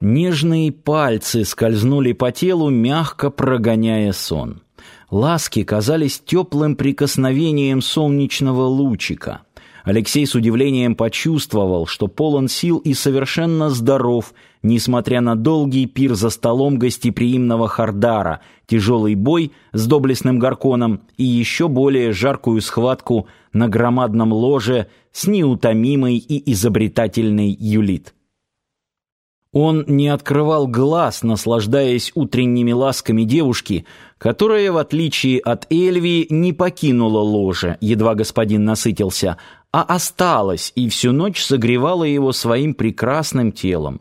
Нежные пальцы скользнули по телу, мягко прогоняя сон. Ласки казались теплым прикосновением солнечного лучика. Алексей с удивлением почувствовал, что полон сил и совершенно здоров, несмотря на долгий пир за столом гостеприимного Хардара, тяжелый бой с доблестным Гарконом и еще более жаркую схватку на громадном ложе с неутомимой и изобретательной Юлит. Он не открывал глаз, наслаждаясь утренними ласками девушки, которая, в отличие от Эльви, не покинула ложе, едва господин насытился, а осталась и всю ночь согревала его своим прекрасным телом.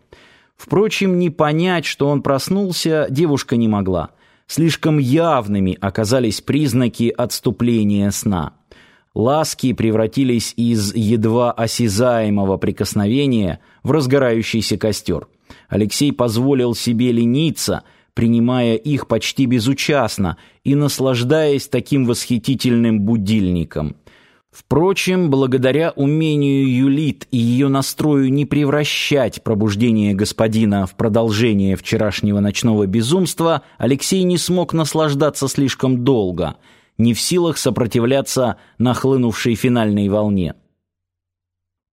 Впрочем, не понять, что он проснулся, девушка не могла. Слишком явными оказались признаки отступления сна. Ласки превратились из едва осязаемого прикосновения в разгорающийся костер. Алексей позволил себе лениться, принимая их почти безучастно и наслаждаясь таким восхитительным будильником. Впрочем, благодаря умению Юлит и ее настрою не превращать пробуждение господина в продолжение вчерашнего ночного безумства, Алексей не смог наслаждаться слишком долго, не в силах сопротивляться нахлынувшей финальной волне.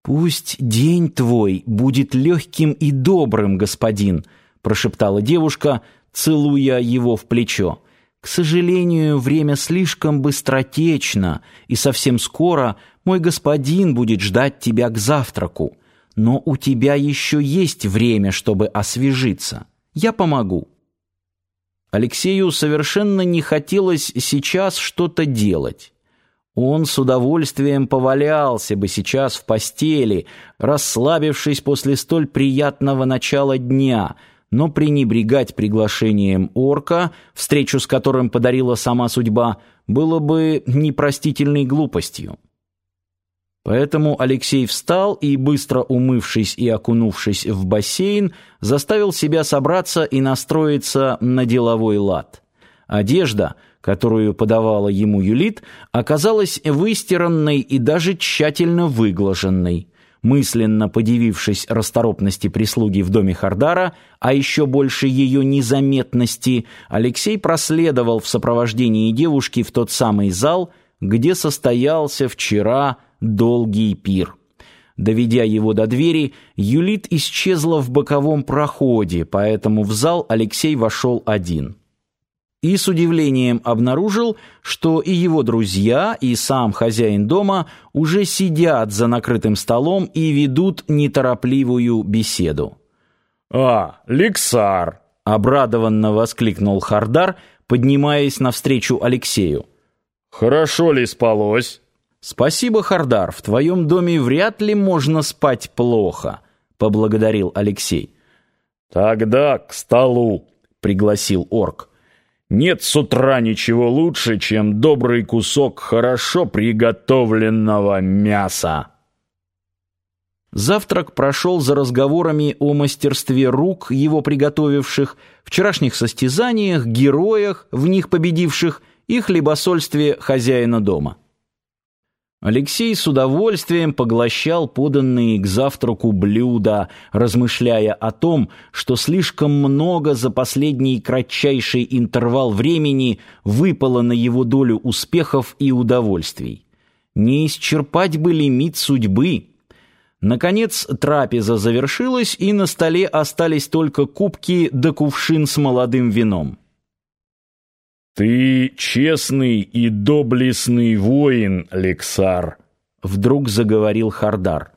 «Пусть день твой будет легким и добрым, господин», — прошептала девушка, целуя его в плечо. «К сожалению, время слишком быстротечно, и совсем скоро мой господин будет ждать тебя к завтраку. Но у тебя еще есть время, чтобы освежиться. Я помогу». Алексею совершенно не хотелось сейчас что-то делать. Он с удовольствием повалялся бы сейчас в постели, расслабившись после столь приятного начала дня, но пренебрегать приглашением орка, встречу с которым подарила сама судьба, было бы непростительной глупостью. Поэтому Алексей встал и, быстро умывшись и окунувшись в бассейн, заставил себя собраться и настроиться на деловой лад. Одежда — которую подавала ему Юлит, оказалась выстиранной и даже тщательно выглаженной. Мысленно подивившись расторопности прислуги в доме Хардара, а еще больше ее незаметности, Алексей проследовал в сопровождении девушки в тот самый зал, где состоялся вчера долгий пир. Доведя его до двери, Юлит исчезла в боковом проходе, поэтому в зал Алексей вошел один и с удивлением обнаружил, что и его друзья, и сам хозяин дома уже сидят за накрытым столом и ведут неторопливую беседу. «А, Лексар!» — обрадованно воскликнул Хардар, поднимаясь навстречу Алексею. «Хорошо ли спалось?» «Спасибо, Хардар, в твоем доме вряд ли можно спать плохо», — поблагодарил Алексей. «Тогда к столу», — пригласил орк. Нет с утра ничего лучше, чем добрый кусок хорошо приготовленного мяса. Завтрак прошел за разговорами о мастерстве рук его приготовивших, вчерашних состязаниях, героях, в них победивших и хлебосольстве хозяина дома. Алексей с удовольствием поглощал поданные к завтраку блюда, размышляя о том, что слишком много за последний кратчайший интервал времени выпало на его долю успехов и удовольствий. Не исчерпать бы лимит судьбы. Наконец трапеза завершилась, и на столе остались только кубки да кувшин с молодым вином. «Ты честный и доблестный воин, Лексар», — вдруг заговорил Хардар.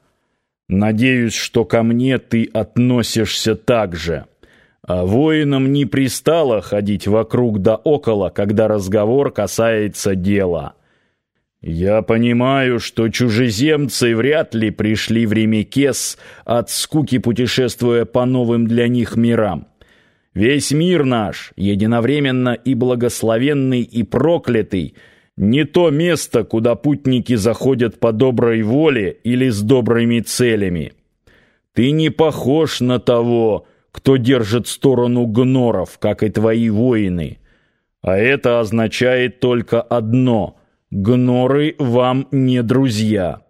«Надеюсь, что ко мне ты относишься так же. А воинам не пристало ходить вокруг да около, когда разговор касается дела. Я понимаю, что чужеземцы вряд ли пришли в Ремекес от скуки путешествуя по новым для них мирам. Весь мир наш, единовременно и благословенный, и проклятый, не то место, куда путники заходят по доброй воле или с добрыми целями. Ты не похож на того, кто держит сторону гноров, как и твои воины. А это означает только одно — гноры вам не друзья.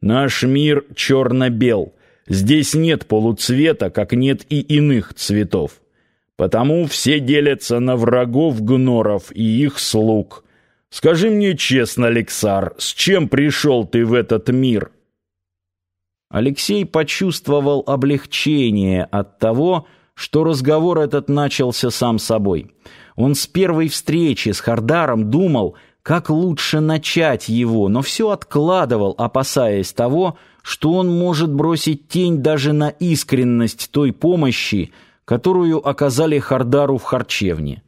Наш мир черно-бел — Здесь нет полуцвета, как нет и иных цветов. Потому все делятся на врагов гноров и их слуг. Скажи мне честно, Алексар, с чем пришел ты в этот мир?» Алексей почувствовал облегчение от того, что разговор этот начался сам собой. Он с первой встречи с Хардаром думал, как лучше начать его, но все откладывал, опасаясь того, что он может бросить тень даже на искренность той помощи, которую оказали Хардару в харчевне.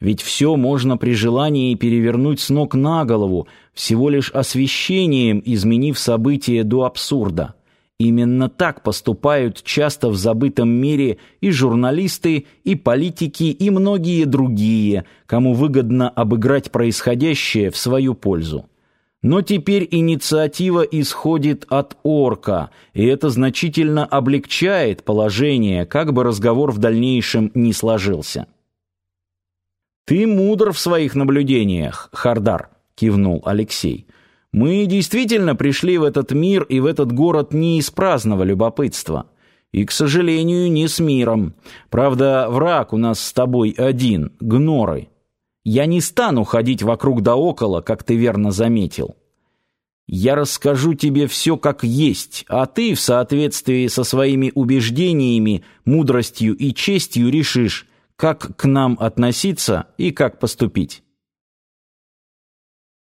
Ведь все можно при желании перевернуть с ног на голову, всего лишь освещением изменив события до абсурда. Именно так поступают часто в забытом мире и журналисты, и политики, и многие другие, кому выгодно обыграть происходящее в свою пользу. Но теперь инициатива исходит от орка, и это значительно облегчает положение, как бы разговор в дальнейшем не сложился. «Ты мудр в своих наблюдениях, Хардар», — кивнул Алексей. Мы действительно пришли в этот мир и в этот город не из праздного любопытства. И, к сожалению, не с миром. Правда, враг у нас с тобой один — гноры. Я не стану ходить вокруг да около, как ты верно заметил. Я расскажу тебе все как есть, а ты в соответствии со своими убеждениями, мудростью и честью решишь, как к нам относиться и как поступить.